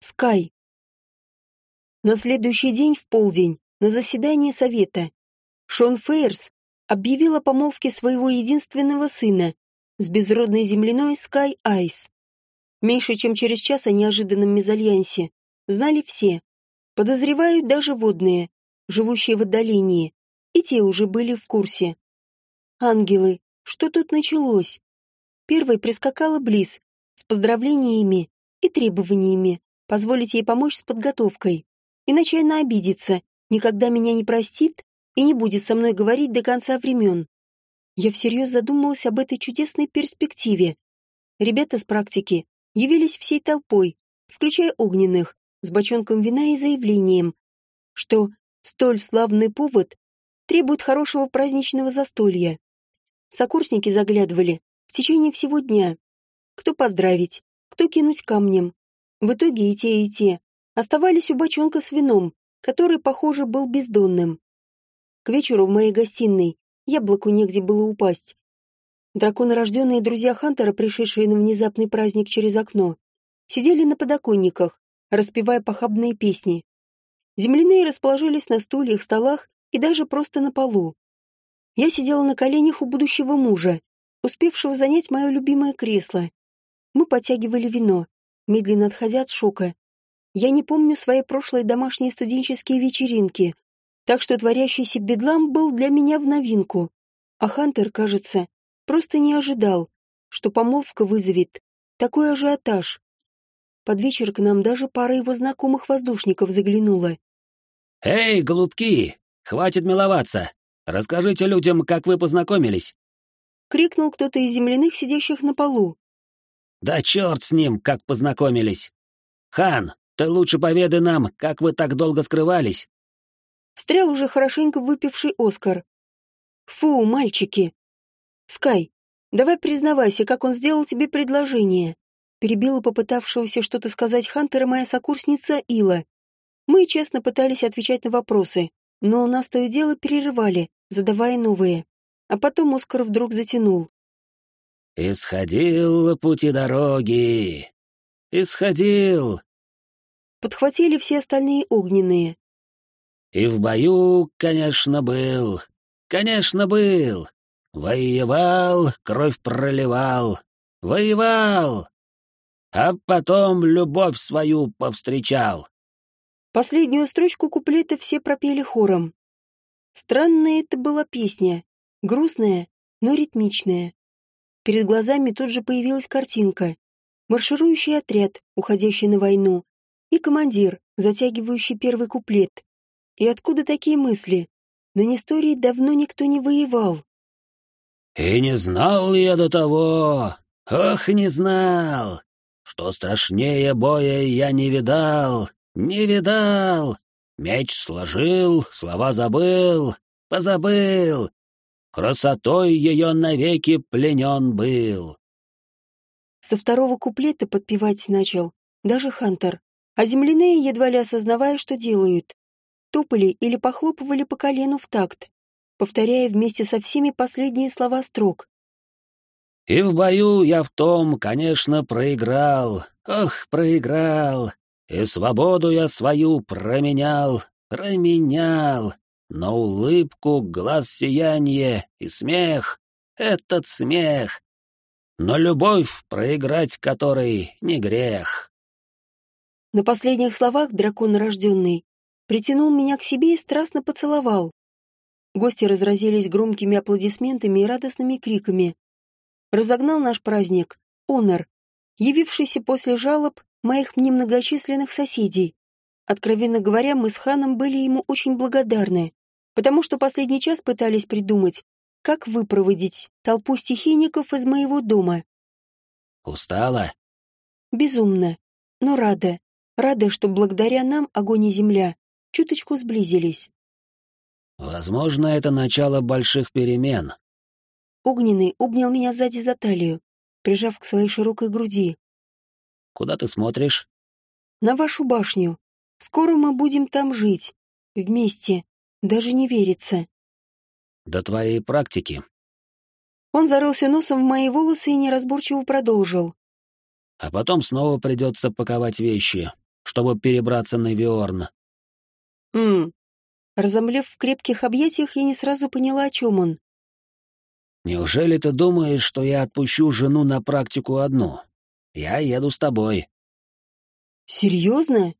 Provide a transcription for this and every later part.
Скай. На следующий день в полдень, на заседании совета, Шон Фейерс объявил о помолвке своего единственного сына с безродной земляной Скай Айс. Меньше чем через час о неожиданном мезальянсе знали все. Подозревают даже водные, живущие в отдалении, и те уже были в курсе. Ангелы, что тут началось? Первой прискакала Близ с поздравлениями и требованиями позволить ей помочь с подготовкой. Иначе она обидится, никогда меня не простит и не будет со мной говорить до конца времен. Я всерьез задумалась об этой чудесной перспективе. Ребята с практики явились всей толпой, включая огненных, с бочонком вина и заявлением, что столь славный повод требует хорошего праздничного застолья. Сокурсники заглядывали в течение всего дня. Кто поздравить, кто кинуть камнем. В итоге и те, и те оставались у бочонка с вином, который, похоже, был бездонным. К вечеру в моей гостиной яблоку негде было упасть. Драконорожденные друзья Хантера, пришедшие на внезапный праздник через окно, сидели на подоконниках, распевая похабные песни. Земляные расположились на стульях, столах и даже просто на полу. Я сидела на коленях у будущего мужа, успевшего занять мое любимое кресло. Мы потягивали вино, медленно отходя от шока. Я не помню свои прошлые домашние студенческие вечеринки, так что творящийся бедлам был для меня в новинку. А Хантер, кажется, просто не ожидал, что помолвка вызовет такой ажиотаж. Под вечер к нам даже пара его знакомых воздушников заглянула. «Эй, голубки, хватит миловаться! Расскажите людям, как вы познакомились!» — крикнул кто-то из земляных, сидящих на полу. «Да черт с ним, как познакомились! Хан, ты лучше поведай нам, как вы так долго скрывались!» Встрял уже хорошенько выпивший Оскар. «Фу, мальчики!» «Скай, давай признавайся, как он сделал тебе предложение!» Перебила попытавшегося что-то сказать Хантера моя сокурсница Ила. Мы честно пытались отвечать на вопросы, но нас то и дело перерывали, задавая новые. А потом Оскар вдруг затянул. «Исходил пути дороги! Исходил!» Подхватили все остальные огненные. «И в бою, конечно, был. Конечно, был. Воевал, кровь проливал. Воевал. А потом любовь свою повстречал». Последнюю строчку куплета все пропели хором. Странная это была песня, грустная, но ритмичная. Перед глазами тут же появилась картинка. Марширующий отряд, уходящий на войну, и командир, затягивающий первый куплет. И откуда такие мысли? На Нестории давно никто не воевал. «И не знал я до того, ох, не знал, что страшнее боя я не видал, не видал. Меч сложил, слова забыл, позабыл, красотой ее навеки пленен был. Со второго куплета подпевать начал даже Хантер, а земляные, едва ли осознавая, что делают, топали или похлопывали по колену в такт, повторяя вместе со всеми последние слова строк. «И в бою я в том, конечно, проиграл, ох, проиграл, и свободу я свою променял, променял, но улыбку, глаз сияние и смех — этот смех. Но любовь, проиграть которой, не грех. На последних словах дракон рожденный притянул меня к себе и страстно поцеловал. Гости разразились громкими аплодисментами и радостными криками. Разогнал наш праздник Онор, явившийся после жалоб моих немногочисленных соседей. Откровенно говоря, мы с ханом были ему очень благодарны потому что последний час пытались придумать, как выпроводить толпу стихийников из моего дома. Устала? Безумно, но рада. Рада, что благодаря нам огонь и земля чуточку сблизились. Возможно, это начало больших перемен. Огненный обнял меня сзади за талию, прижав к своей широкой груди. Куда ты смотришь? На вашу башню. Скоро мы будем там жить. Вместе. Даже не верится. До твоей практики. Он зарылся носом в мои волосы и неразборчиво продолжил. А потом снова придется паковать вещи, чтобы перебраться на Виорн. Хм. Разомлев в крепких объятиях, я не сразу поняла, о чем он. Неужели ты думаешь, что я отпущу жену на практику одну? Я еду с тобой. Серьезно?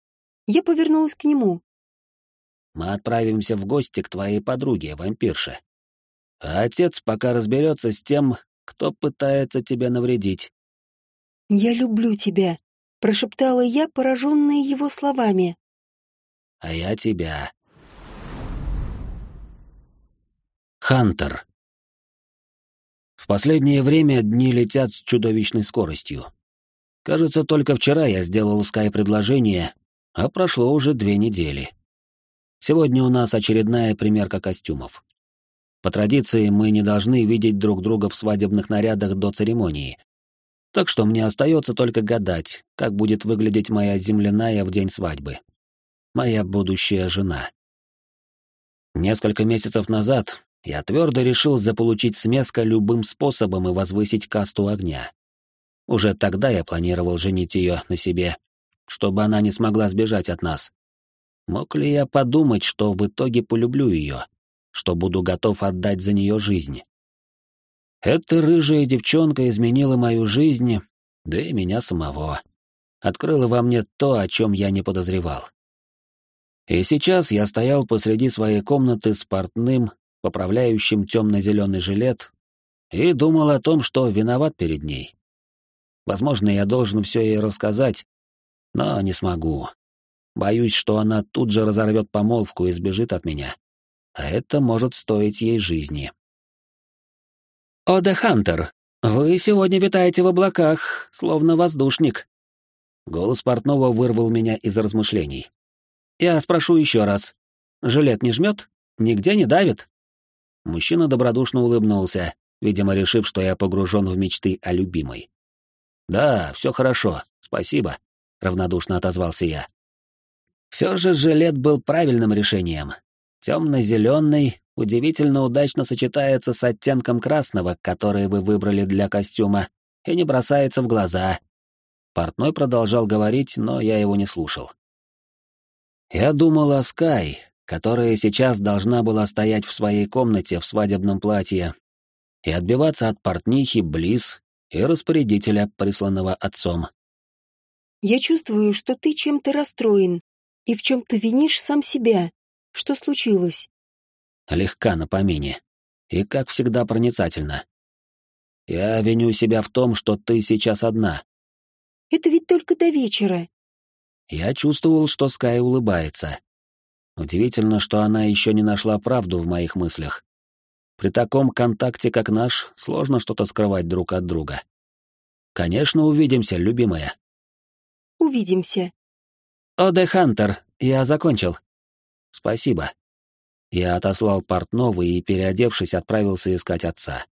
Я повернулась к нему. Мы отправимся в гости к твоей подруге, вампирше. А отец пока разберется с тем, кто пытается тебе навредить. «Я люблю тебя», — прошептала я, пораженная его словами. «А я тебя». Хантер. В последнее время дни летят с чудовищной скоростью. Кажется, только вчера я сделал Скай предложение, а прошло уже две недели. Сегодня у нас очередная примерка костюмов. По традиции мы не должны видеть друг друга в свадебных нарядах до церемонии. Так что мне остается только гадать, как будет выглядеть моя земляная в день свадьбы. Моя будущая жена. Несколько месяцев назад я твердо решил заполучить смеска любым способом и возвысить касту огня. Уже тогда я планировал женить ее на себе, чтобы она не смогла сбежать от нас. Мог ли я подумать, что в итоге полюблю ее? что буду готов отдать за нее жизнь. Эта рыжая девчонка изменила мою жизнь, да и меня самого. Открыла во мне то, о чем я не подозревал. И сейчас я стоял посреди своей комнаты с портным, поправляющим темно-зеленый жилет, и думал о том, что виноват перед ней. Возможно, я должен все ей рассказать, но не смогу. Боюсь, что она тут же разорвет помолвку и сбежит от меня а это может стоить ей жизни. «Ода Хантер, вы сегодня витаете в облаках, словно воздушник». Голос портного вырвал меня из размышлений. «Я спрошу еще раз. Жилет не жмет? Нигде не давит?» Мужчина добродушно улыбнулся, видимо, решив, что я погружен в мечты о любимой. «Да, все хорошо, спасибо», — равнодушно отозвался я. Все же жилет был правильным решением. Темно-зеленый удивительно удачно сочетается с оттенком красного, который вы выбрали для костюма, и не бросается в глаза. Портной продолжал говорить, но я его не слушал. Я думал о Скай, которая сейчас должна была стоять в своей комнате в свадебном платье и отбиваться от портнихи, близ и распорядителя, присланного отцом. «Я чувствую, что ты чем-то расстроен и в чем-то винишь сам себя», что случилось? Легка на помине. И, как всегда, проницательно. Я виню себя в том, что ты сейчас одна. Это ведь только до вечера. Я чувствовал, что Скай улыбается. Удивительно, что она еще не нашла правду в моих мыслях. При таком контакте, как наш, сложно что-то скрывать друг от друга. Конечно, увидимся, любимая. Увидимся. Оде Хантер, я закончил. «Спасибо». Я отослал портного и, переодевшись, отправился искать отца.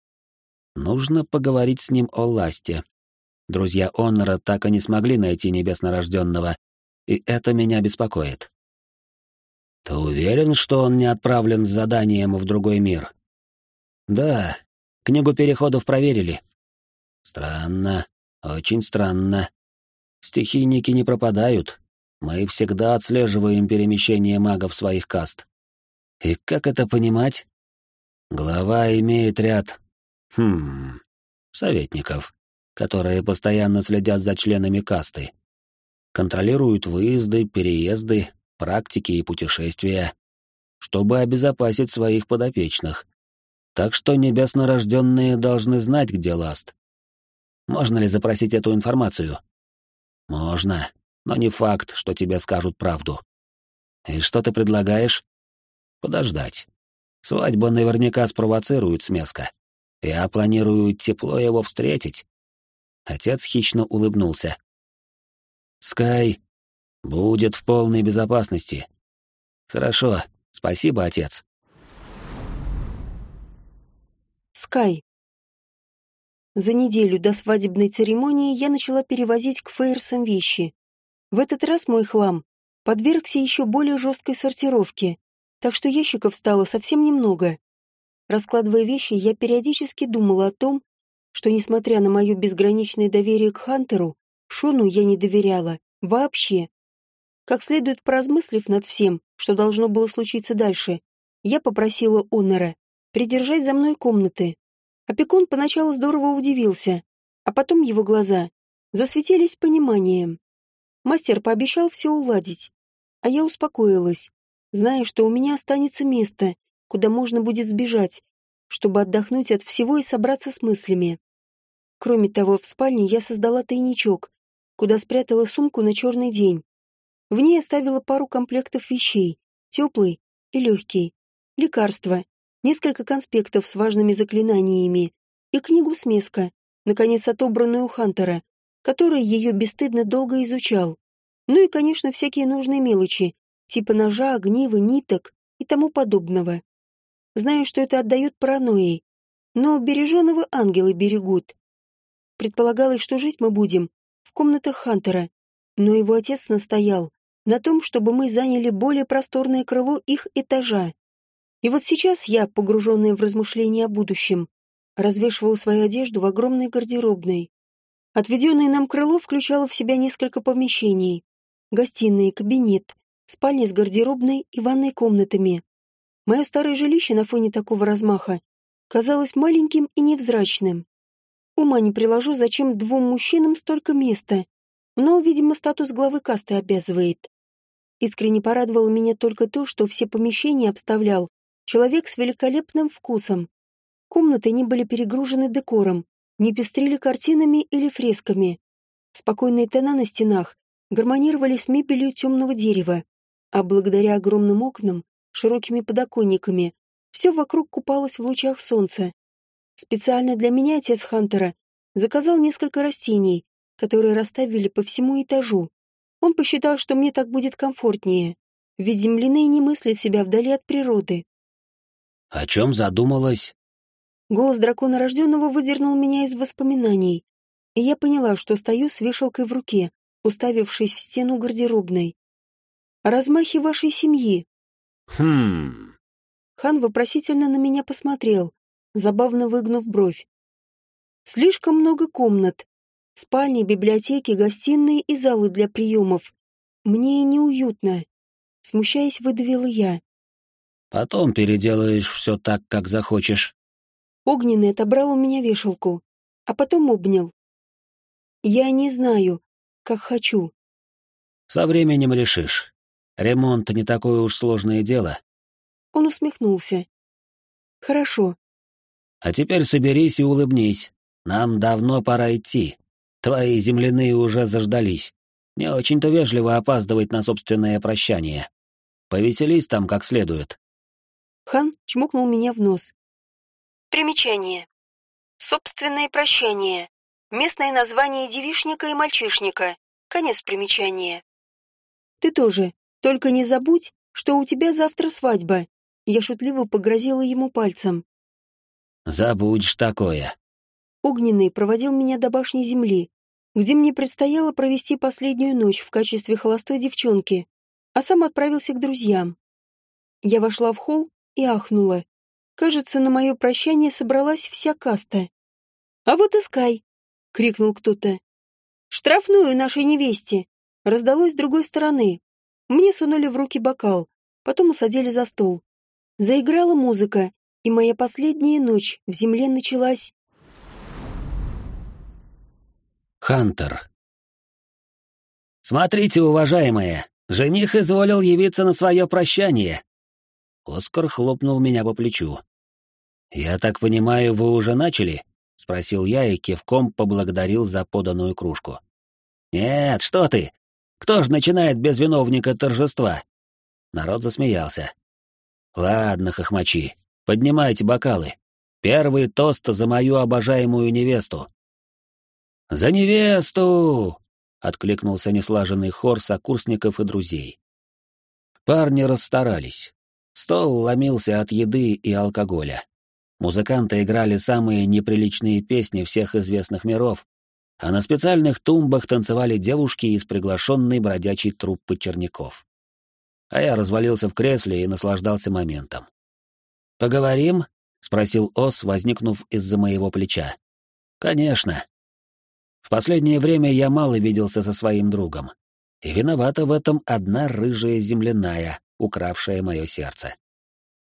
Нужно поговорить с ним о Ласте. Друзья Оннора так и не смогли найти небеснорожденного, и это меня беспокоит. «Ты уверен, что он не отправлен с заданием в другой мир?» «Да, книгу переходов проверили». «Странно, очень странно. Стихийники не пропадают, мы всегда отслеживаем перемещение магов своих каст. И как это понимать? Глава имеет ряд... Хм... Советников, которые постоянно следят за членами касты. Контролируют выезды, переезды, практики и путешествия, чтобы обезопасить своих подопечных. Так что небеснорожденные должны знать, где ласт. Можно ли запросить эту информацию? Можно но не факт, что тебе скажут правду. И что ты предлагаешь? Подождать. Свадьба наверняка спровоцирует смеска. Я планирую тепло его встретить. Отец хищно улыбнулся. Скай будет в полной безопасности. Хорошо, спасибо, отец. Скай. За неделю до свадебной церемонии я начала перевозить к Фейерсам вещи. В этот раз мой хлам подвергся еще более жесткой сортировке, так что ящиков стало совсем немного. Раскладывая вещи, я периодически думала о том, что, несмотря на мое безграничное доверие к Хантеру, Шону я не доверяла. Вообще. Как следует поразмыслив над всем, что должно было случиться дальше, я попросила Онора придержать за мной комнаты. Опекун поначалу здорово удивился, а потом его глаза засветились пониманием. Мастер пообещал все уладить, а я успокоилась, зная, что у меня останется место, куда можно будет сбежать, чтобы отдохнуть от всего и собраться с мыслями. Кроме того, в спальне я создала тайничок, куда спрятала сумку на черный день. В ней оставила пару комплектов вещей, теплый и легкий, лекарства, несколько конспектов с важными заклинаниями и книгу-смеска, наконец отобранную у Хантера, который ее бесстыдно долго изучал. Ну и, конечно, всякие нужные мелочи, типа ножа, огнива, ниток и тому подобного. Знаю, что это отдает паранойей, но береженого ангелы берегут. Предполагалось, что жить мы будем в комнатах Хантера, но его отец настоял, на том, чтобы мы заняли более просторное крыло их этажа. И вот сейчас я, погруженная в размышления о будущем, развешивала свою одежду в огромной гардеробной. Отведенное нам крыло включало в себя несколько помещений. Гостиная, кабинет, спальня с гардеробной и ванной комнатами. Мое старое жилище на фоне такого размаха казалось маленьким и невзрачным. Ума не приложу, зачем двум мужчинам столько места, но, видимо, статус главы касты обязывает. Искренне порадовало меня только то, что все помещения обставлял человек с великолепным вкусом. Комнаты не были перегружены декором, не пестрили картинами или фресками. Спокойные тона на стенах гармонировали с мебелью темного дерева, а благодаря огромным окнам, широкими подоконниками, все вокруг купалось в лучах солнца. Специально для меня отец Хантера заказал несколько растений, которые расставили по всему этажу. Он посчитал, что мне так будет комфортнее, ведь земляные не мыслят себя вдали от природы. «О чем задумалась?» Голос дракона рожденного выдернул меня из воспоминаний, и я поняла, что стою с вешалкой в руке, уставившись в стену гардеробной. «О размахе вашей семьи». «Хм...» Хан вопросительно на меня посмотрел, забавно выгнув бровь. «Слишком много комнат, Спальни, библиотеки, гостиные и залы для приемов. Мне неуютно. Смущаясь, выдавила я. Потом переделаешь все так, как захочешь. Огненный отобрал у меня вешалку, а потом обнял. Я не знаю, как хочу. Со временем решишь. Ремонт не такое уж сложное дело. Он усмехнулся. Хорошо. А теперь соберись и улыбнись. Нам давно пора идти. Твои земляные уже заждались. Не очень-то вежливо опаздывать на собственное прощание. Повеселись там как следует. Хан чмокнул меня в нос. Примечание. Собственное прощание. Местное название девишника и мальчишника. Конец примечания. Ты тоже. Только не забудь, что у тебя завтра свадьба. Я шутливо погрозила ему пальцем. Забудешь такое. Огненный проводил меня до башни земли, где мне предстояло провести последнюю ночь в качестве холостой девчонки, а сам отправился к друзьям. Я вошла в холл и ахнула. Кажется, на мое прощание собралась вся каста. «А вот и Скай!» — крикнул кто-то. «Штрафную нашей невесте!» Раздалось с другой стороны. Мне сунули в руки бокал, потом усадили за стол. Заиграла музыка, и моя последняя ночь в земле началась Хантер. «Смотрите, уважаемые, жених изволил явиться на свое прощание!» Оскар хлопнул меня по плечу. «Я так понимаю, вы уже начали?» — спросил я и кивком поблагодарил за поданную кружку. «Нет, что ты! Кто ж начинает без виновника торжества?» Народ засмеялся. «Ладно, хохмачи, поднимайте бокалы. Первый тост за мою обожаемую невесту. «За невесту!» — откликнулся неслаженный хор сокурсников и друзей. Парни расстарались. Стол ломился от еды и алкоголя. Музыканты играли самые неприличные песни всех известных миров, а на специальных тумбах танцевали девушки из приглашенной бродячей труппы черняков. А я развалился в кресле и наслаждался моментом. «Поговорим?» — спросил Ос, возникнув из-за моего плеча. «Конечно», в последнее время я мало виделся со своим другом. И виновата в этом одна рыжая земляная, укравшая мое сердце.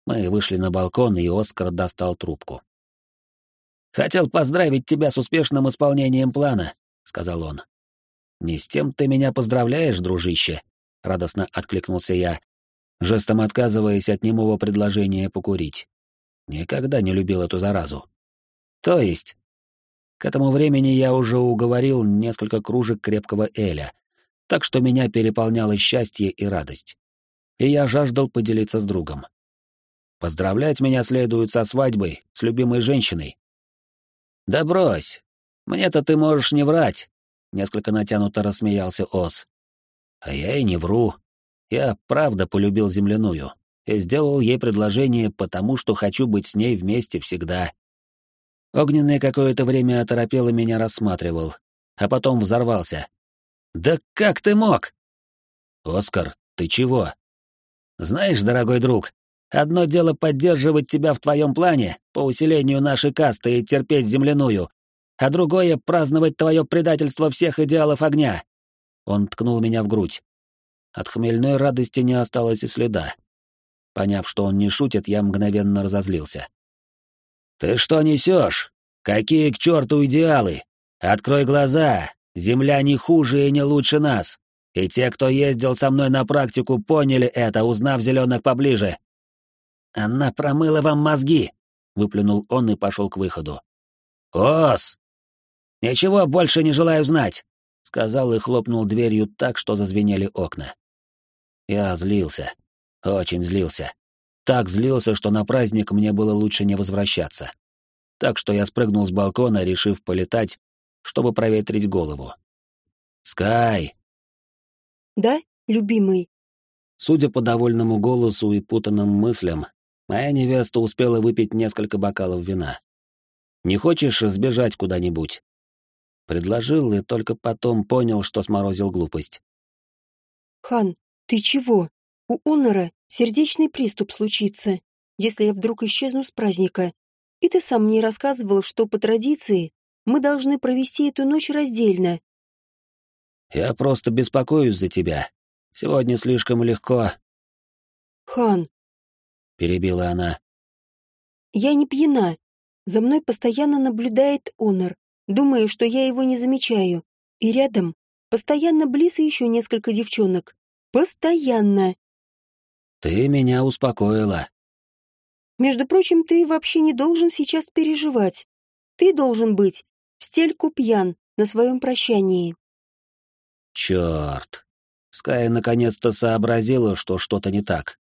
Мы вышли на балкон, и Оскар достал трубку. «Хотел поздравить тебя с успешным исполнением плана», — сказал он. «Не с тем ты меня поздравляешь, дружище», — радостно откликнулся я, жестом отказываясь от немого предложения покурить. Никогда не любил эту заразу. То есть, к этому времени я уже уговорил несколько кружек крепкого эля, так что меня переполняло счастье и радость. И я жаждал поделиться с другом. Поздравлять меня следует со свадьбой, с любимой женщиной. Да брось, мне-то ты можешь не врать, несколько натянуто рассмеялся Ос. А я и не вру. Я правда полюбил земляную и сделал ей предложение, потому что хочу быть с ней вместе всегда. Огненный какое-то время оторопело меня рассматривал, а потом взорвался. «Да как ты мог?» «Оскар, ты чего?» «Знаешь, дорогой друг, одно дело поддерживать тебя в твоем плане по усилению нашей касты и терпеть земляную, а другое — праздновать твое предательство всех идеалов огня». Он ткнул меня в грудь. От хмельной радости не осталось и следа. Поняв, что он не шутит, я мгновенно разозлился. «Ты что несешь? Какие к черту идеалы? Открой глаза! Земля не хуже и не лучше нас. И те, кто ездил со мной на практику, поняли это, узнав зеленых поближе». «Она промыла вам мозги!» — выплюнул он и пошел к выходу. «Ос! Ничего больше не желаю знать!» — сказал и хлопнул дверью так, что зазвенели окна. Я злился. Очень злился. Так злился, что на праздник мне было лучше не возвращаться. Так что я спрыгнул с балкона, решив полетать, чтобы проветрить голову. «Скай!» «Да, любимый?» Судя по довольному голосу и путанным мыслям, моя невеста успела выпить несколько бокалов вина. «Не хочешь сбежать куда-нибудь?» Предложил и только потом понял, что сморозил глупость. «Хан, «Ты чего? У Онора сердечный приступ случится, если я вдруг исчезну с праздника. И ты сам мне рассказывал, что по традиции мы должны провести эту ночь раздельно». «Я просто беспокоюсь за тебя. Сегодня слишком легко». «Хан», — перебила она. «Я не пьяна. За мной постоянно наблюдает Онор, думая, что я его не замечаю. И рядом постоянно близ еще несколько девчонок. Постоянно. Ты меня успокоила. Между прочим, ты вообще не должен сейчас переживать. Ты должен быть в стельку пьян на своем прощании. Черт. Скай наконец-то сообразила, что что-то не так.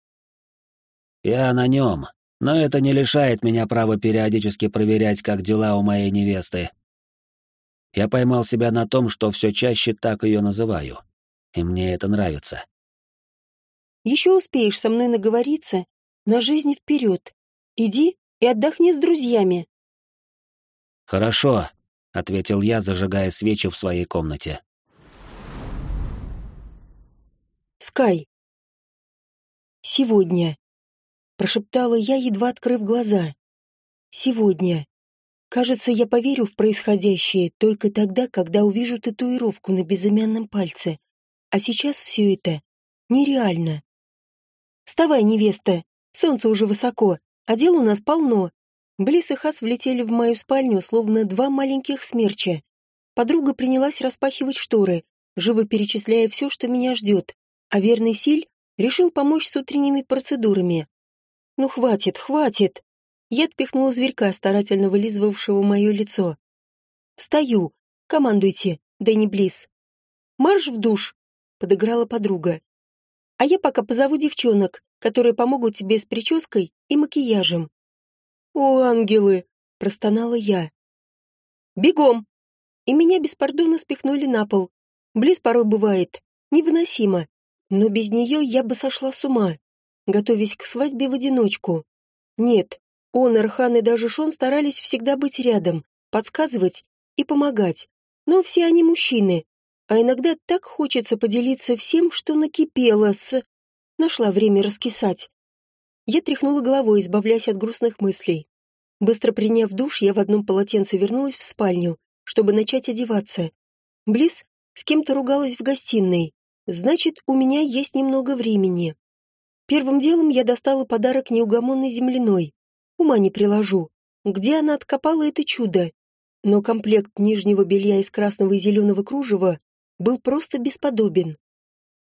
Я на нем, но это не лишает меня права периодически проверять, как дела у моей невесты. Я поймал себя на том, что все чаще так ее называю, и мне это нравится. Еще успеешь со мной наговориться на жизнь вперед. Иди и отдохни с друзьями. Хорошо, ответил я, зажигая свечи в своей комнате. Скай. Сегодня, прошептала я, едва открыв глаза. Сегодня. Кажется, я поверю в происходящее только тогда, когда увижу татуировку на безымянном пальце. А сейчас все это нереально. «Вставай, невеста! Солнце уже высоко, а дел у нас полно!» Близ и Хас влетели в мою спальню, словно два маленьких смерча. Подруга принялась распахивать шторы, живо перечисляя все, что меня ждет, а верный Силь решил помочь с утренними процедурами. «Ну хватит, хватит!» Я отпихнула зверька, старательно вылизывавшего мое лицо. «Встаю! Командуйте, Дэнни Близ!» «Марш в душ!» — подыграла подруга. А я пока позову девчонок, которые помогут тебе с прической и макияжем. О, ангелы, простонала я. Бегом. И меня без пардона спихнули на пол. Близ порой бывает невыносимо, но без нее я бы сошла с ума, готовясь к свадьбе в одиночку. Нет, он, Архан и даже Шон старались всегда быть рядом, подсказывать и помогать. Но все они мужчины, а иногда так хочется поделиться всем, что накипело с... Нашла время раскисать. Я тряхнула головой, избавляясь от грустных мыслей. Быстро приняв душ, я в одном полотенце вернулась в спальню, чтобы начать одеваться. Близ с кем-то ругалась в гостиной. Значит, у меня есть немного времени. Первым делом я достала подарок неугомонной земляной. Ума не приложу. Где она откопала это чудо? Но комплект нижнего белья из красного и зеленого кружева был просто бесподобен.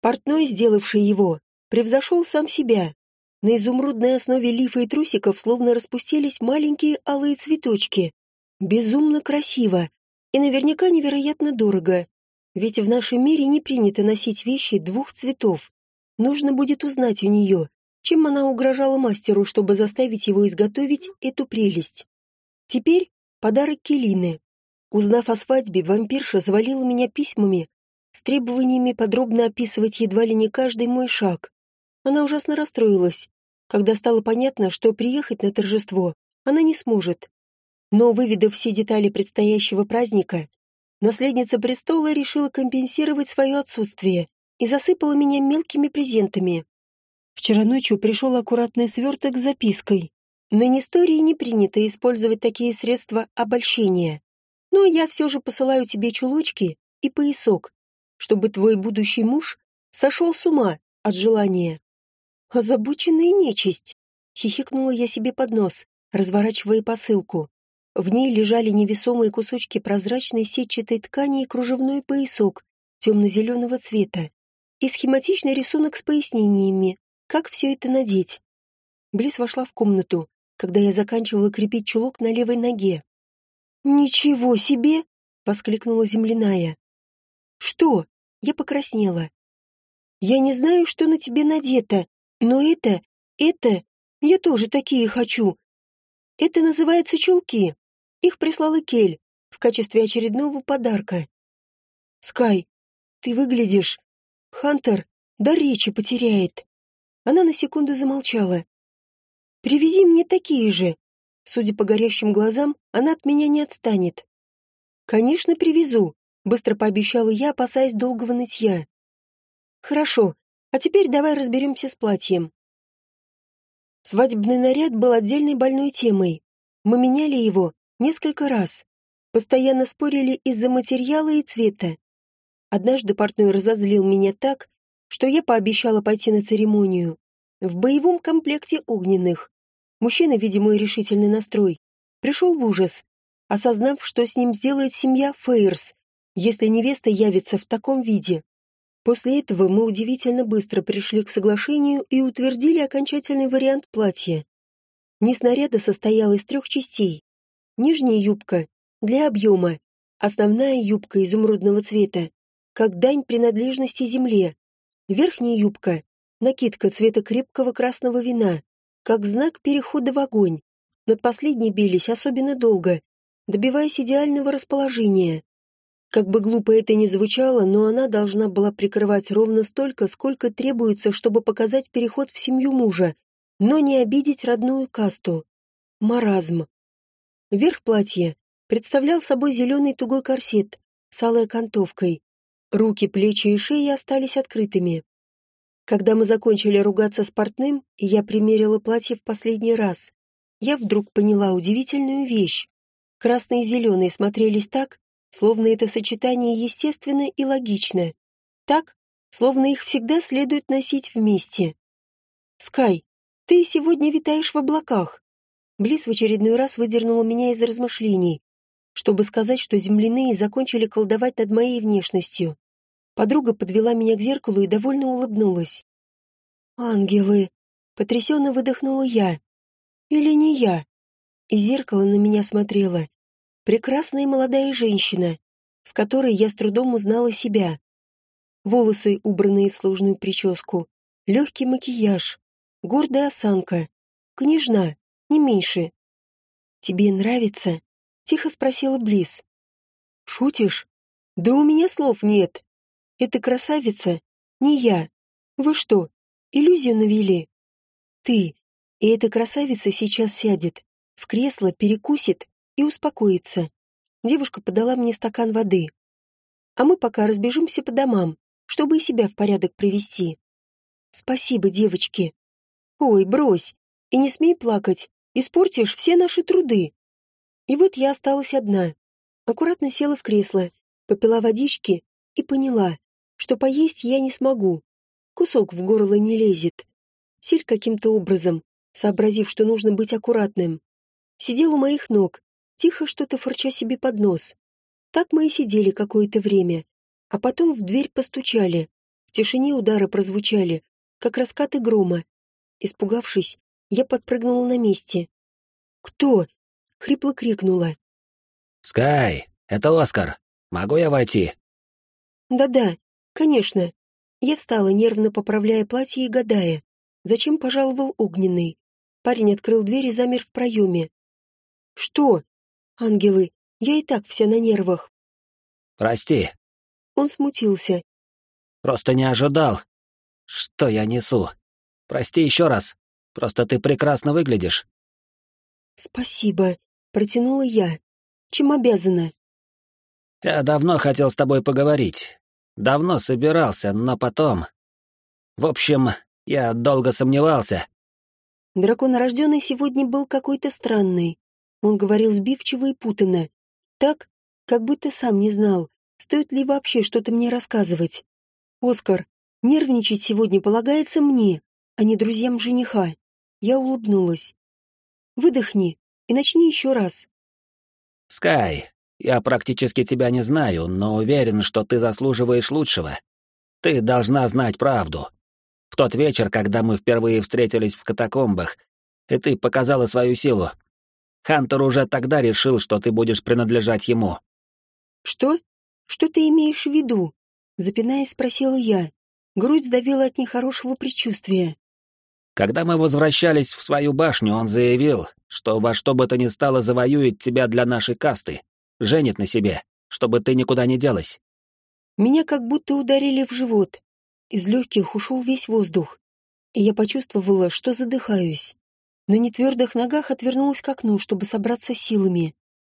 Портной, сделавший его, превзошел сам себя. На изумрудной основе лифа и трусиков словно распустились маленькие алые цветочки. Безумно красиво и наверняка невероятно дорого. Ведь в нашем мире не принято носить вещи двух цветов. Нужно будет узнать у нее, чем она угрожала мастеру, чтобы заставить его изготовить эту прелесть. Теперь подарок Келины. Узнав о свадьбе, вампирша завалила меня письмами с требованиями подробно описывать едва ли не каждый мой шаг. Она ужасно расстроилась, когда стало понятно, что приехать на торжество она не сможет. Но, выведав все детали предстоящего праздника, наследница престола решила компенсировать свое отсутствие и засыпала меня мелкими презентами. Вчера ночью пришел аккуратный сверток с запиской. На Нестории не принято использовать такие средства обольщения. Но я все же посылаю тебе чулочки и поясок, чтобы твой будущий муж сошел с ума от желания. Озабоченная нечисть. Хихикнула я себе под нос, разворачивая посылку. В ней лежали невесомые кусочки прозрачной сетчатой ткани и кружевной поясок темно-зеленого цвета и схематичный рисунок с пояснениями, как все это надеть. Близ вошла в комнату, когда я заканчивала крепить чулок на левой ноге. «Ничего себе!» — воскликнула земляная. «Что?» Я покраснела. «Я не знаю, что на тебе надето, но это, это, я тоже такие хочу. Это называется чулки. Их прислала Кель в качестве очередного подарка. Скай, ты выглядишь... Хантер до речи потеряет. Она на секунду замолчала. Привези мне такие же. Судя по горящим глазам, она от меня не отстанет. Конечно, привезу. Быстро пообещала я, опасаясь долгого нытья. Хорошо, а теперь давай разберемся с платьем. Свадебный наряд был отдельной больной темой. Мы меняли его несколько раз. Постоянно спорили из-за материала и цвета. Однажды портной разозлил меня так, что я пообещала пойти на церемонию. В боевом комплекте огненных. Мужчина, видя мой решительный настрой, пришел в ужас, осознав, что с ним сделает семья Фейерс, если невеста явится в таком виде. После этого мы удивительно быстро пришли к соглашению и утвердили окончательный вариант платья. Низ наряда состоял из трех частей. Нижняя юбка для объема, основная юбка изумрудного цвета, как дань принадлежности земле. Верхняя юбка — накидка цвета крепкого красного вина, как знак перехода в огонь. Над последней бились особенно долго, добиваясь идеального расположения. Как бы глупо это ни звучало, но она должна была прикрывать ровно столько, сколько требуется, чтобы показать переход в семью мужа, но не обидеть родную касту. Маразм. Верх платья представлял собой зеленый тугой корсет с алой окантовкой. Руки, плечи и шея остались открытыми. Когда мы закончили ругаться с портным, и я примерила платье в последний раз, я вдруг поняла удивительную вещь. Красные и зеленые смотрелись так, словно это сочетание естественно и логично. Так, словно их всегда следует носить вместе. «Скай, ты сегодня витаешь в облаках». Близ в очередной раз выдернула меня из размышлений, чтобы сказать, что земляные закончили колдовать над моей внешностью. Подруга подвела меня к зеркалу и довольно улыбнулась. «Ангелы!» — потрясенно выдохнула я. «Или не я?» И зеркало на меня смотрело, Прекрасная молодая женщина, в которой я с трудом узнала себя. Волосы, убранные в сложную прическу, легкий макияж, гордая осанка, княжна, не меньше. «Тебе нравится?» — тихо спросила Близ. «Шутишь? Да у меня слов нет. Эта красавица не я. Вы что, иллюзию навели? Ты. И эта красавица сейчас сядет, в кресло перекусит и успокоиться. Девушка подала мне стакан воды. А мы пока разбежимся по домам, чтобы и себя в порядок привести. Спасибо, девочки. Ой, брось. И не смей плакать. Испортишь все наши труды. И вот я осталась одна. Аккуратно села в кресло, попила водички и поняла, что поесть я не смогу. Кусок в горло не лезет. Силь каким-то образом, сообразив, что нужно быть аккуратным, сидел у моих ног, тихо что-то форча себе под нос. Так мы и сидели какое-то время, а потом в дверь постучали. В тишине удары прозвучали, как раскаты грома. Испугавшись, я подпрыгнула на месте. «Кто?» — хрипло крикнула. «Скай, это Оскар. Могу я войти?» «Да-да, конечно». Я встала, нервно поправляя платье и гадая, зачем пожаловал огненный. Парень открыл дверь и замер в проеме. «Что?» «Ангелы, я и так вся на нервах». «Прости». Он смутился. «Просто не ожидал. Что я несу? Прости еще раз. Просто ты прекрасно выглядишь». «Спасибо», — протянула я. «Чем обязана?» «Я давно хотел с тобой поговорить. Давно собирался, но потом... В общем, я долго сомневался». Дракон рожденный сегодня был какой-то странный. Он говорил сбивчиво и путанно. Так, как будто сам не знал, стоит ли вообще что-то мне рассказывать. «Оскар, нервничать сегодня полагается мне, а не друзьям жениха». Я улыбнулась. «Выдохни и начни еще раз». «Скай, я практически тебя не знаю, но уверен, что ты заслуживаешь лучшего. Ты должна знать правду. В тот вечер, когда мы впервые встретились в катакомбах, и ты показала свою силу, Хантер уже тогда решил, что ты будешь принадлежать ему. Что? Что ты имеешь в виду? Запинаясь, спросила я. Грудь сдавила от нехорошего предчувствия. Когда мы возвращались в свою башню, он заявил, что во что бы то ни стало завоюет тебя для нашей касты, женит на себе, чтобы ты никуда не делась. Меня как будто ударили в живот. Из легких ушел весь воздух, и я почувствовала, что задыхаюсь. На нетвердых ногах отвернулась к окну, чтобы собраться силами.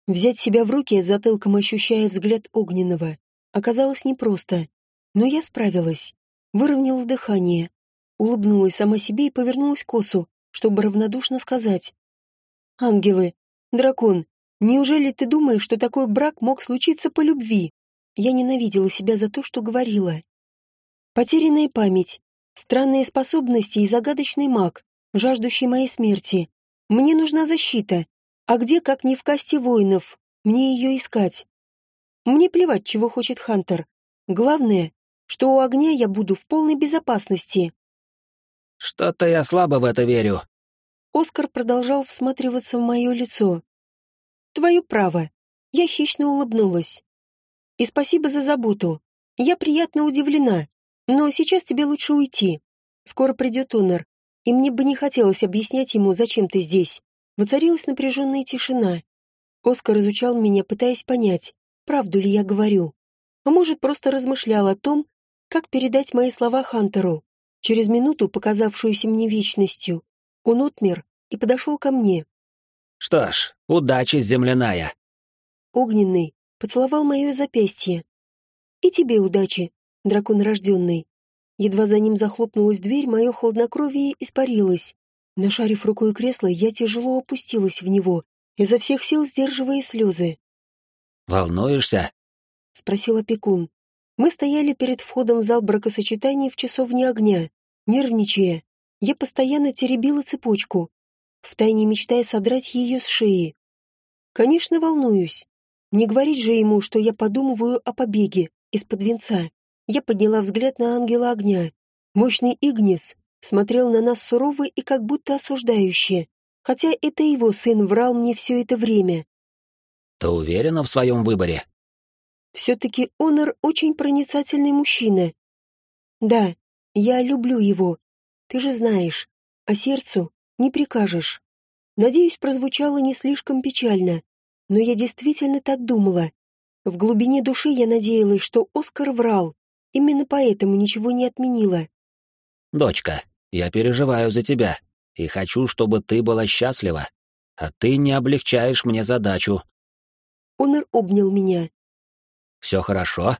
Взять себя в руки, затылком ощущая взгляд огненного, оказалось непросто. Но я справилась. Выровняла дыхание. Улыбнулась сама себе и повернулась к косу, чтобы равнодушно сказать. «Ангелы, дракон, неужели ты думаешь, что такой брак мог случиться по любви?» Я ненавидела себя за то, что говорила. Потерянная память, странные способности и загадочный маг, жаждущий моей смерти. Мне нужна защита. А где, как не в касте воинов, мне ее искать? Мне плевать, чего хочет Хантер. Главное, что у огня я буду в полной безопасности. Что-то я слабо в это верю. Оскар продолжал всматриваться в мое лицо. Твое право. Я хищно улыбнулась. И спасибо за заботу. Я приятно удивлена. Но сейчас тебе лучше уйти. Скоро придет Онор, и мне бы не хотелось объяснять ему, зачем ты здесь. Воцарилась напряженная тишина. Оскар изучал меня, пытаясь понять, правду ли я говорю. А может, просто размышлял о том, как передать мои слова Хантеру. Через минуту, показавшуюся мне вечностью, он отмер и подошел ко мне. «Что ж, удачи, земляная!» Огненный поцеловал мое запястье. «И тебе удачи, дракон рожденный. Едва за ним захлопнулась дверь, мое хладнокровие испарилось. Нашарив рукой кресло, я тяжело опустилась в него, изо всех сил сдерживая слезы. «Волнуешься?» — спросил опекун. Мы стояли перед входом в зал бракосочетания в часовне огня. Нервничая, я постоянно теребила цепочку, втайне мечтая содрать ее с шеи. Конечно, волнуюсь. Не говорить же ему, что я подумываю о побеге из-под венца. Я подняла взгляд на ангела огня. Мощный Игнис смотрел на нас сурово и как будто осуждающе, хотя это его сын врал мне все это время. «Ты уверена в своем выборе?» «Все-таки Онор очень проницательный мужчина. Да, я люблю его, ты же знаешь, а сердцу не прикажешь. Надеюсь, прозвучало не слишком печально, но я действительно так думала. В глубине души я надеялась, что Оскар врал, Именно поэтому ничего не отменила. «Дочка, я переживаю за тебя и хочу, чтобы ты была счастлива, а ты не облегчаешь мне задачу». Онор обнял меня. «Все хорошо?»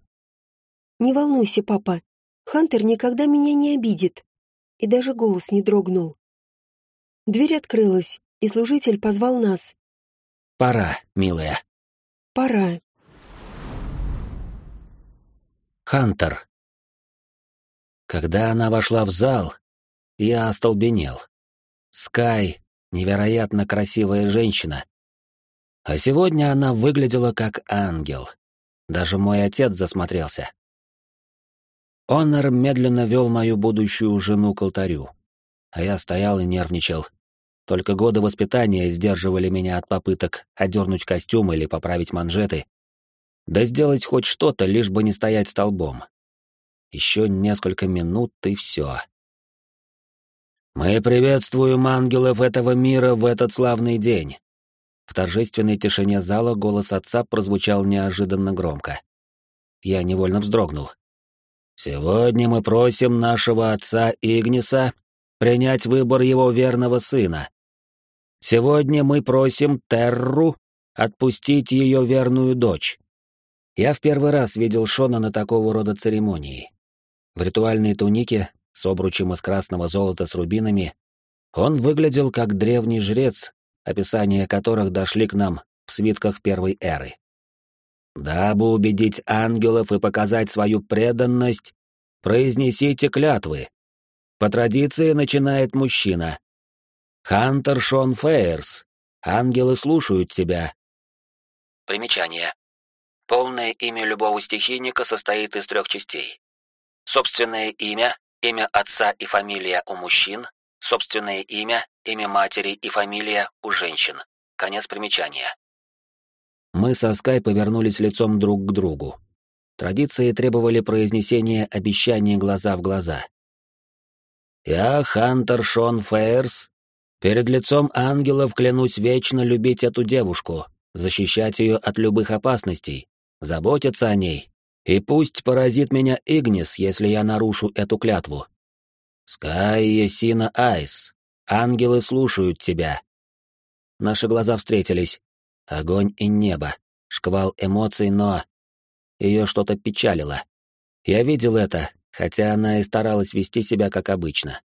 «Не волнуйся, папа. Хантер никогда меня не обидит». И даже голос не дрогнул. Дверь открылась, и служитель позвал нас. «Пора, милая». «Пора». Хантер. Когда она вошла в зал, я остолбенел. Скай — невероятно красивая женщина. А сегодня она выглядела как ангел. Даже мой отец засмотрелся. Онор медленно вел мою будущую жену к алтарю. А я стоял и нервничал. Только годы воспитания сдерживали меня от попыток одернуть костюм или поправить манжеты. Да сделать хоть что-то, лишь бы не стоять столбом. Еще несколько минут и все. «Мы приветствуем ангелов этого мира в этот славный день!» В торжественной тишине зала голос отца прозвучал неожиданно громко. Я невольно вздрогнул. Сегодня мы просим нашего отца Игниса принять выбор его верного сына. Сегодня мы просим Терру отпустить ее верную дочь. Я в первый раз видел Шона на такого рода церемонии. В ритуальной тунике с обручем из красного золота с рубинами он выглядел как древний жрец, описания которых дошли к нам в свитках первой эры. Дабы убедить ангелов и показать свою преданность, произнесите клятвы. По традиции начинает мужчина. Хантер Шон Фейерс. Ангелы слушают тебя. Примечание. Полное имя любого стихийника состоит из трех частей. Собственное имя, имя отца и фамилия у мужчин, собственное имя, имя матери и фамилия у женщин. Конец примечания. Мы со Скай повернулись лицом друг к другу. Традиции требовали произнесения обещаний глаза в глаза. «Я, Хантер Шон Фейерс, перед лицом ангелов клянусь вечно любить эту девушку, защищать ее от любых опасностей, заботиться о ней, и пусть поразит меня Игнис, если я нарушу эту клятву. Скай Есина Айс, ангелы слушают тебя». Наши глаза встретились, Огонь и небо, шквал эмоций, но... Ее что-то печалило. Я видел это, хотя она и старалась вести себя как обычно.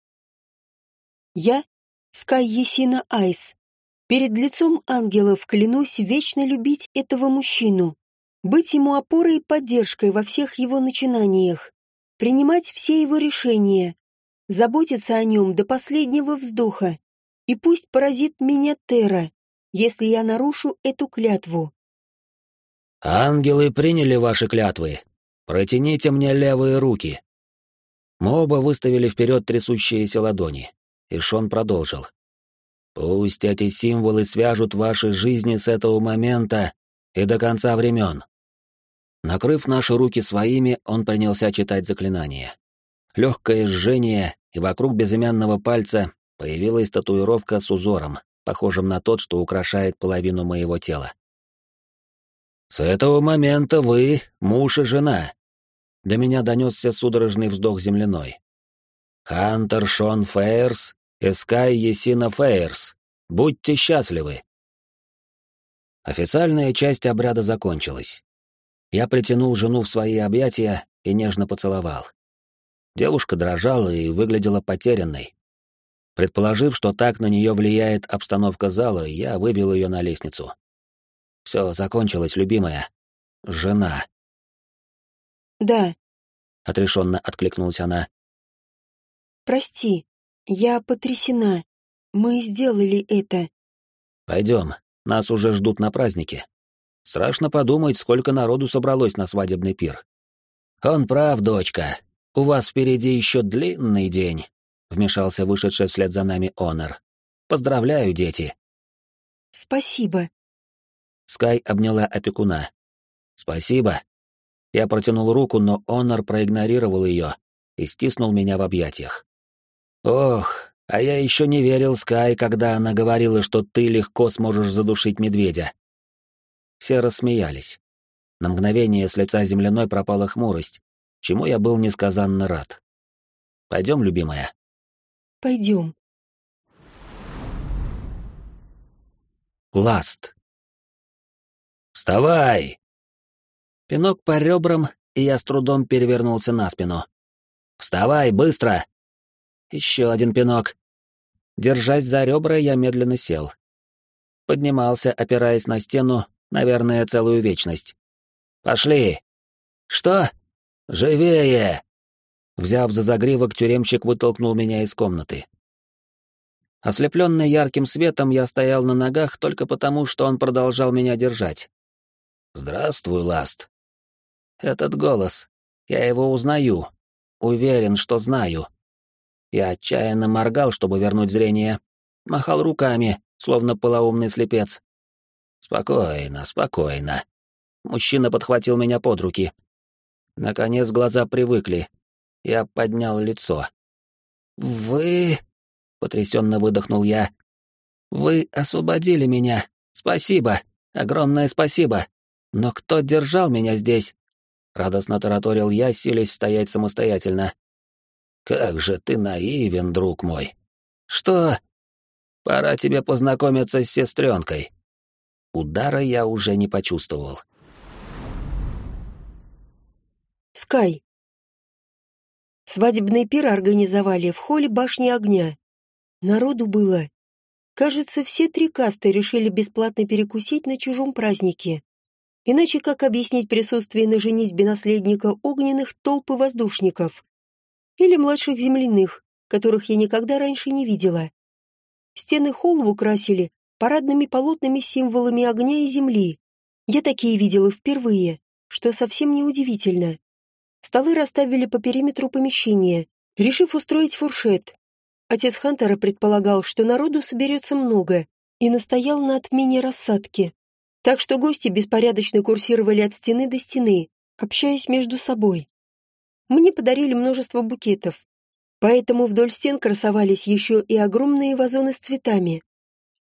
Я, Скай Есина Айс, перед лицом ангелов клянусь вечно любить этого мужчину, быть ему опорой и поддержкой во всех его начинаниях, принимать все его решения, заботиться о нем до последнего вздоха, и пусть поразит меня Тера, если я нарушу эту клятву. «Ангелы приняли ваши клятвы. Протяните мне левые руки». Мы оба выставили вперед трясущиеся ладони, и Шон продолжил. «Пусть эти символы свяжут ваши жизни с этого момента и до конца времен». Накрыв наши руки своими, он принялся читать заклинание. Легкое жжение, и вокруг безымянного пальца появилась татуировка с узором, похожим на тот, что украшает половину моего тела. «С этого момента вы муж и жена». До меня донесся судорожный вздох земляной. «Хантер Шон Фейерс и Есина Фейерс, будьте счастливы». Официальная часть обряда закончилась. Я притянул жену в свои объятия и нежно поцеловал. Девушка дрожала и выглядела потерянной, Предположив, что так на нее влияет обстановка зала, я вывел ее на лестницу. Все закончилось, любимая. Жена. Да. Отрешенно откликнулась она. Прости, я потрясена. Мы сделали это. Пойдем, нас уже ждут на празднике. Страшно подумать, сколько народу собралось на свадебный пир. Он прав, дочка. У вас впереди еще длинный день. — вмешался вышедший вслед за нами Онор. «Поздравляю, дети!» «Спасибо!» Скай обняла опекуна. «Спасибо!» Я протянул руку, но Онор проигнорировал ее и стиснул меня в объятиях. «Ох, а я еще не верил Скай, когда она говорила, что ты легко сможешь задушить медведя». Все рассмеялись. На мгновение с лица земляной пропала хмурость, чему я был несказанно рад. «Пойдем, любимая». Пойдем. Ласт. «Вставай!» Пинок по ребрам, и я с трудом перевернулся на спину. «Вставай, быстро!» Еще один пинок. Держась за ребра, я медленно сел. Поднимался, опираясь на стену, наверное, целую вечность. «Пошли!» «Что?» «Живее!» Взяв за загривок, тюремщик вытолкнул меня из комнаты. Ослепленный ярким светом, я стоял на ногах только потому, что он продолжал меня держать. «Здравствуй, Ласт». Этот голос. Я его узнаю. Уверен, что знаю. Я отчаянно моргал, чтобы вернуть зрение. Махал руками, словно полоумный слепец. «Спокойно, спокойно». Мужчина подхватил меня под руки. Наконец глаза привыкли. Я поднял лицо. «Вы...» — потрясенно выдохнул я. «Вы освободили меня. Спасибо. Огромное спасибо. Но кто держал меня здесь?» Радостно тараторил я, силясь стоять самостоятельно. «Как же ты наивен, друг мой!» «Что?» «Пора тебе познакомиться с сестренкой». Удара я уже не почувствовал. Скай. Свадебный пир организовали в холле башни огня. Народу было. Кажется, все три касты решили бесплатно перекусить на чужом празднике. Иначе как объяснить присутствие на женитьбе наследника огненных толпы воздушников? Или младших земляных, которых я никогда раньше не видела. Стены холла украсили парадными полотнами символами огня и земли. Я такие видела впервые, что совсем не удивительно. Столы расставили по периметру помещения, решив устроить фуршет. Отец Хантера предполагал, что народу соберется много, и настоял на отмене рассадки. Так что гости беспорядочно курсировали от стены до стены, общаясь между собой. Мне подарили множество букетов, поэтому вдоль стен красовались еще и огромные вазоны с цветами.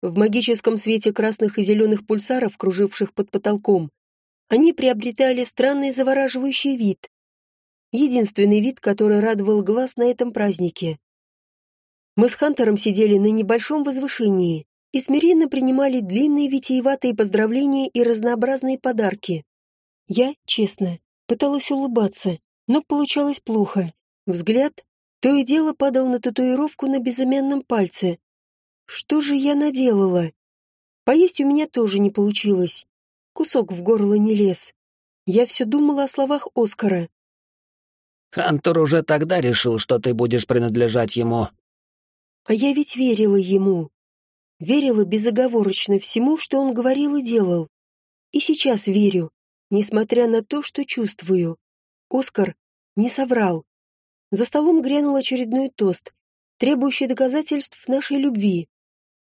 В магическом свете красных и зеленых пульсаров, круживших под потолком, они приобретали странный завораживающий вид, единственный вид, который радовал глаз на этом празднике. Мы с Хантером сидели на небольшом возвышении и смиренно принимали длинные витиеватые поздравления и разнообразные подарки. Я, честно, пыталась улыбаться, но получалось плохо. Взгляд то и дело падал на татуировку на безымянном пальце. Что же я наделала? Поесть у меня тоже не получилось. Кусок в горло не лез. Я все думала о словах Оскара, Хантер уже тогда решил, что ты будешь принадлежать ему. А я ведь верила ему. Верила безоговорочно всему, что он говорил и делал. И сейчас верю, несмотря на то, что чувствую. Оскар не соврал. За столом грянул очередной тост, требующий доказательств нашей любви.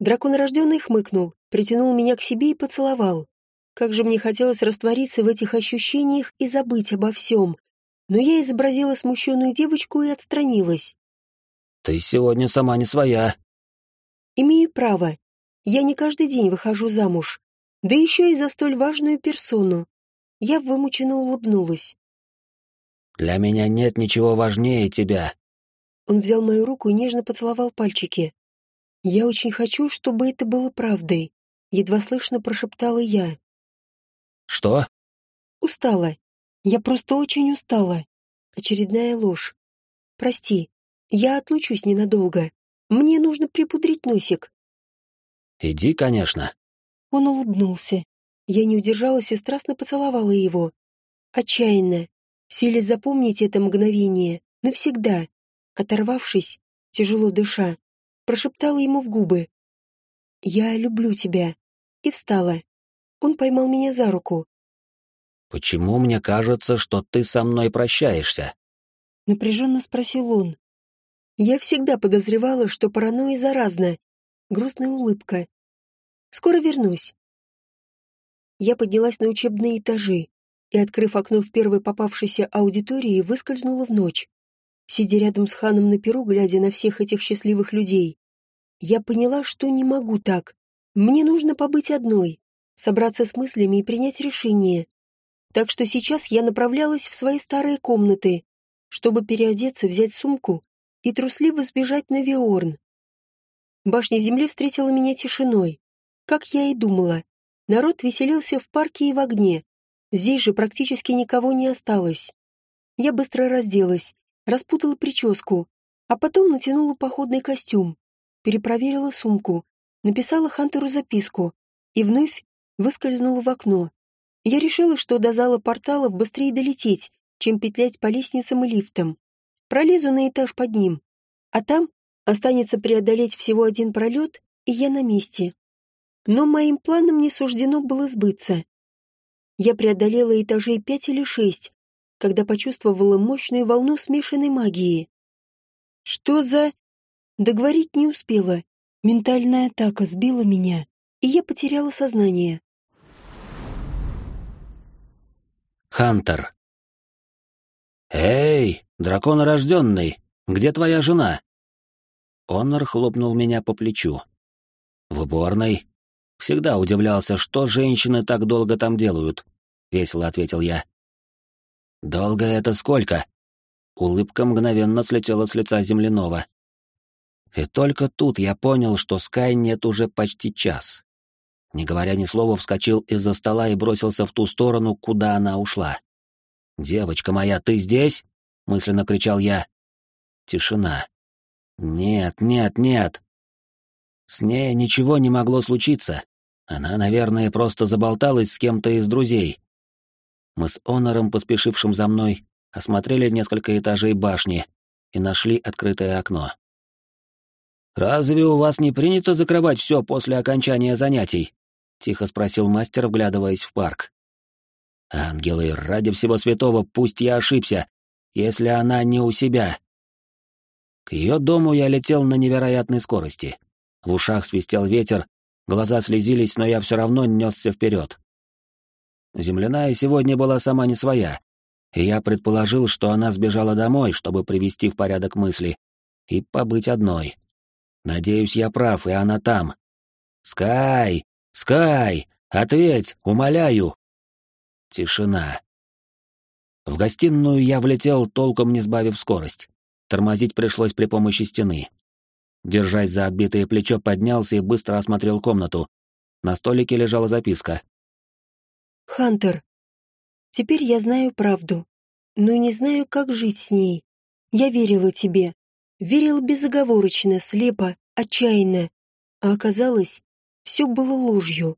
Дракон рожденный хмыкнул, притянул меня к себе и поцеловал. Как же мне хотелось раствориться в этих ощущениях и забыть обо всем но я изобразила смущенную девочку и отстранилась. «Ты сегодня сама не своя». «Имею право. Я не каждый день выхожу замуж, да еще и за столь важную персону». Я вымученно улыбнулась. «Для меня нет ничего важнее тебя». Он взял мою руку и нежно поцеловал пальчики. «Я очень хочу, чтобы это было правдой», — едва слышно прошептала я. «Что?» «Устала. Я просто очень устала. Очередная ложь. Прости, я отлучусь ненадолго. Мне нужно припудрить носик. Иди, конечно. Он улыбнулся. Я не удержалась и страстно поцеловала его. Отчаянно, силясь запомнить это мгновение, навсегда. Оторвавшись, тяжело дыша, прошептала ему в губы. «Я люблю тебя». И встала. Он поймал меня за руку. «Почему мне кажется, что ты со мной прощаешься?» Напряженно спросил он. Я всегда подозревала, что паранойя заразна. Грустная улыбка. Скоро вернусь. Я поднялась на учебные этажи и, открыв окно в первой попавшейся аудитории, выскользнула в ночь. Сидя рядом с ханом на перу, глядя на всех этих счастливых людей, я поняла, что не могу так. Мне нужно побыть одной, собраться с мыслями и принять решение так что сейчас я направлялась в свои старые комнаты, чтобы переодеться, взять сумку и трусливо сбежать на Виорн. Башня земли встретила меня тишиной. Как я и думала, народ веселился в парке и в огне. Здесь же практически никого не осталось. Я быстро разделась, распутала прическу, а потом натянула походный костюм, перепроверила сумку, написала Хантеру записку и вновь выскользнула в окно. Я решила, что до зала порталов быстрее долететь, чем петлять по лестницам и лифтам. Пролезу на этаж под ним. А там останется преодолеть всего один пролет, и я на месте. Но моим планам не суждено было сбыться. Я преодолела этажей пять или шесть, когда почувствовала мощную волну смешанной магии. Что за... Договорить не успела. Ментальная атака сбила меня, и я потеряла сознание. Хантер. «Эй, драконорожденный, где твоя жена?» Онор хлопнул меня по плечу. «В уборной. Всегда удивлялся, что женщины так долго там делают», — весело ответил я. «Долго это сколько?» Улыбка мгновенно слетела с лица земляного. И только тут я понял, что Скай нет уже почти час. Не говоря ни слова, вскочил из-за стола и бросился в ту сторону, куда она ушла. «Девочка моя, ты здесь?» — мысленно кричал я. Тишина. «Нет, нет, нет!» С ней ничего не могло случиться. Она, наверное, просто заболталась с кем-то из друзей. Мы с Онором, поспешившим за мной, осмотрели несколько этажей башни и нашли открытое окно. «Разве у вас не принято закрывать все после окончания занятий?» — тихо спросил мастер, вглядываясь в парк. «Ангелы, ради всего святого, пусть я ошибся, если она не у себя». К ее дому я летел на невероятной скорости. В ушах свистел ветер, глаза слезились, но я все равно несся вперед. Земляная сегодня была сама не своя, и я предположил, что она сбежала домой, чтобы привести в порядок мысли и побыть одной. Надеюсь, я прав, и она там. Скай! Скай! Ответь, умоляю! Тишина. В гостиную я влетел, толком не сбавив скорость. Тормозить пришлось при помощи стены. Держась за отбитое плечо, поднялся и быстро осмотрел комнату. На столике лежала записка. «Хантер, теперь я знаю правду, но не знаю, как жить с ней. Я верила тебе, Верил безоговорочно, слепо, отчаянно. А оказалось, все было ложью.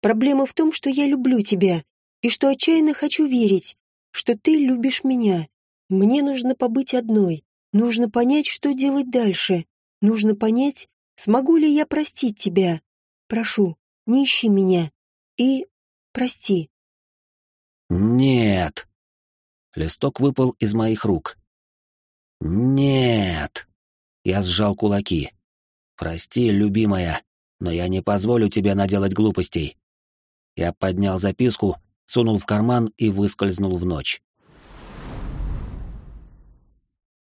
Проблема в том, что я люблю тебя, и что отчаянно хочу верить, что ты любишь меня. Мне нужно побыть одной. Нужно понять, что делать дальше. Нужно понять, смогу ли я простить тебя. Прошу, не ищи меня. И прости. Нет. Листок выпал из моих рук. «Нет!» Я сжал кулаки. «Прости, любимая, но я не позволю тебе наделать глупостей». Я поднял записку, сунул в карман и выскользнул в ночь.